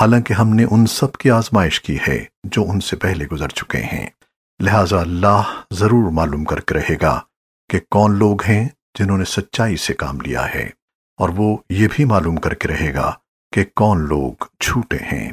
حالانکہ ہم نے ان سب کی آزمائش کی ہے جو ان سے پہلے گزر چکے ہیں۔ لہٰذا اللہ ضرور معلوم کر کے رہے گا کہ کون لوگ ہیں جنہوں نے سچائی سے کام لیا ہے اور وہ یہ بھی معلوم کر کے رہے گا کہ کون لوگ جھوٹے ہیں۔